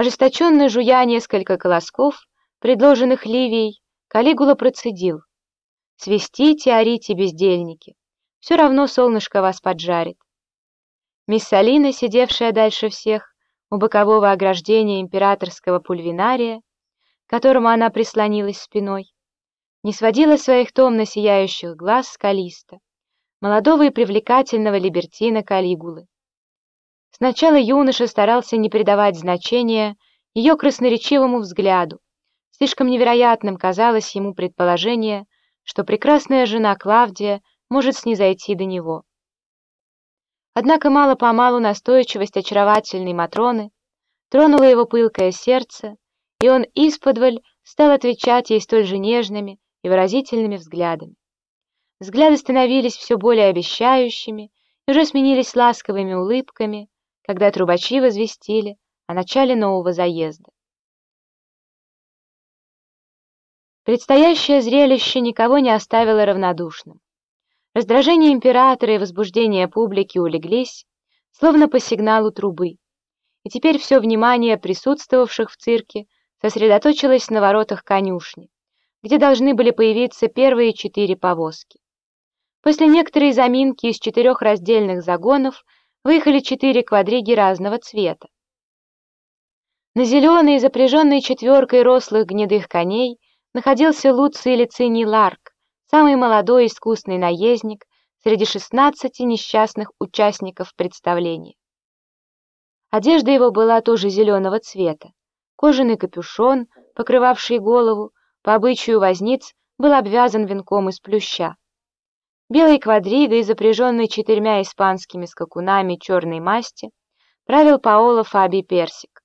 Ожесточенно жуя несколько колосков, предложенных Ливией, Калигула процедил. «Свистите, орите, бездельники, все равно солнышко вас поджарит». Миссалина, сидевшая дальше всех, у бокового ограждения императорского пульвинария, к которому она прислонилась спиной, не сводила своих томно сияющих глаз с Калиста, молодого и привлекательного либертина Калигулы. Сначала юноша старался не придавать значения ее красноречивому взгляду. Слишком невероятным казалось ему предположение, что прекрасная жена Клавдия может снизойти до него. Однако мало-помалу настойчивость очаровательной Матроны тронула его пылкое сердце, и он исподволь стал отвечать ей столь же нежными и выразительными взглядами. Взгляды становились все более обещающими и уже сменились ласковыми улыбками, когда трубачи возвестили о начале нового заезда. Предстоящее зрелище никого не оставило равнодушным. Раздражение императора и возбуждение публики улеглись, словно по сигналу трубы, и теперь все внимание присутствовавших в цирке сосредоточилось на воротах конюшни, где должны были появиться первые четыре повозки. После некоторой заминки из четырех раздельных загонов выехали четыре квадриги разного цвета. На зеленой, запряженной четверкой рослых гнедых коней, находился Луций Лициний Ларк, самый молодой искусный наездник среди шестнадцати несчастных участников представления. Одежда его была тоже зеленого цвета. Кожаный капюшон, покрывавший голову, по обычаю возниц, был обвязан венком из плюща. Белой квадригой, запряженной четырьмя испанскими скакунами черной масти, правил Паоло Фаби Персик.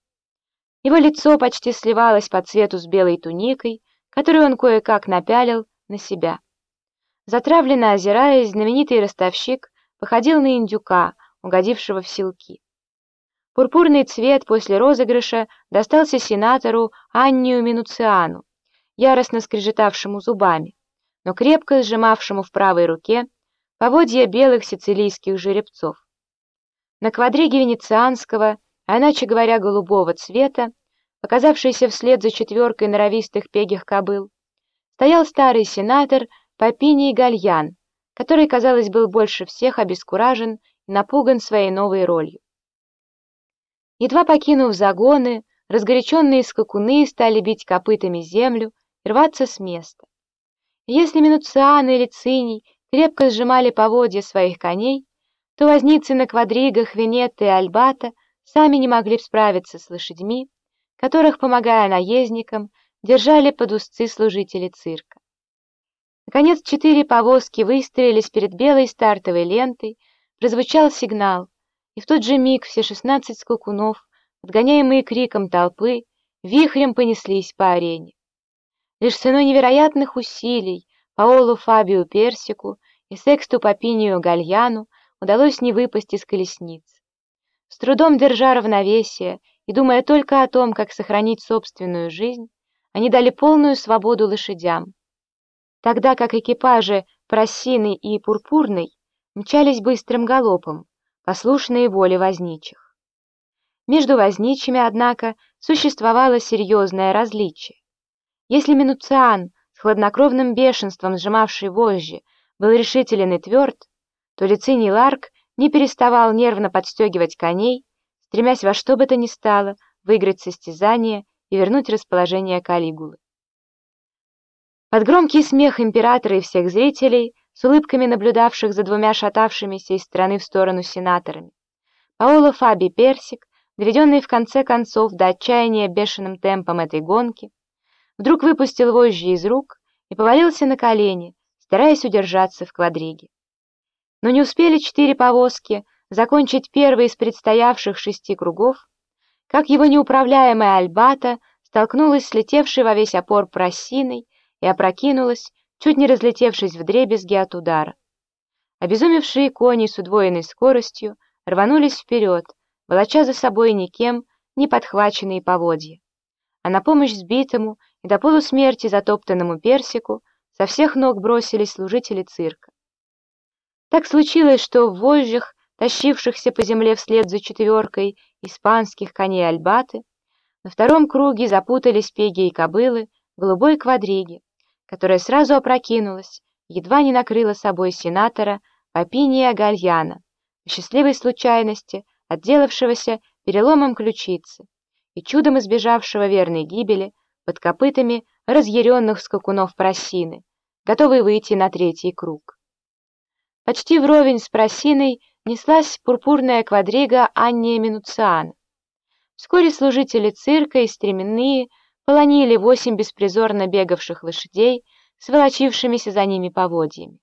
Его лицо почти сливалось по цвету с белой туникой, которую он кое-как напялил на себя. Затравленно озираясь, знаменитый ростовщик походил на индюка, угодившего в селки. Пурпурный цвет после розыгрыша достался сенатору Аннию Минуциану, яростно скрежетавшему зубами, но крепко сжимавшему в правой руке поводья белых сицилийских жеребцов. На квадриге венецианского, а иначе говоря голубого цвета, показавшийся вслед за четверкой норовистых пегих кобыл, стоял старый сенатор Папиний Гальян, который, казалось, был больше всех обескуражен и напуган своей новой ролью. Едва покинув загоны, разгоряченные скакуны стали бить копытами землю и рваться с места. Если Минуциан или Циний крепко сжимали поводья своих коней, то возницы на квадригах Венетта и Альбата сами не могли справиться с лошадьми, которых, помогая наездникам, держали под узцы служители цирка. Наконец четыре повозки выстроились перед белой стартовой лентой, прозвучал сигнал, и в тот же миг все шестнадцать скакунов, отгоняемые криком толпы, вихрем понеслись по арене. Лишь ценой невероятных усилий Паолу Фабио Персику и Сексту Папинию Гальяну удалось не выпасть из колесниц. С трудом держа равновесие и думая только о том, как сохранить собственную жизнь, они дали полную свободу лошадям, тогда как экипажи Просины и Пурпурной мчались быстрым галопом, послушные воле возничих. Между возничими, однако, существовало серьезное различие. Если Минуциан, с хладнокровным бешенством сжимавший вожжи, был решителен и тверд, то Лициний Ларк не переставал нервно подстегивать коней, стремясь во что бы то ни стало выиграть состязание и вернуть расположение Калигулы. Под громкий смех императора и всех зрителей, с улыбками наблюдавших за двумя шатавшимися из стороны в сторону сенаторами, Паоло Фаби Персик, доведенный в конце концов до отчаяния бешеным темпом этой гонки, вдруг выпустил вожжи из рук и повалился на колени, стараясь удержаться в квадриге. Но не успели четыре повозки закончить первый из предстоявших шести кругов, как его неуправляемая Альбата столкнулась с летевшей во весь опор просиной и опрокинулась, чуть не разлетевшись вдребезги от удара. Обезумевшие кони с удвоенной скоростью рванулись вперед, волоча за собой никем не подхваченные поводья. А на помощь сбитому и до полусмерти затоптанному персику со всех ног бросились служители цирка. Так случилось, что в вожжах, тащившихся по земле вслед за четверкой испанских коней Альбаты, На втором круге запутались пеги и кобылы голубой квадриге, которая сразу опрокинулась, едва не накрыла собой сенатора Папиния Гальяна, по счастливой случайности, отделавшегося переломом ключицы и чудом избежавшего верной гибели под копытами разъяренных скакунов просины, готовые выйти на третий круг. Почти вровень с просиной неслась пурпурная квадрига Анния Минуциана. Вскоре служители цирка и стременные полонили восемь беспризорно бегавших лошадей с волочившимися за ними поводьями.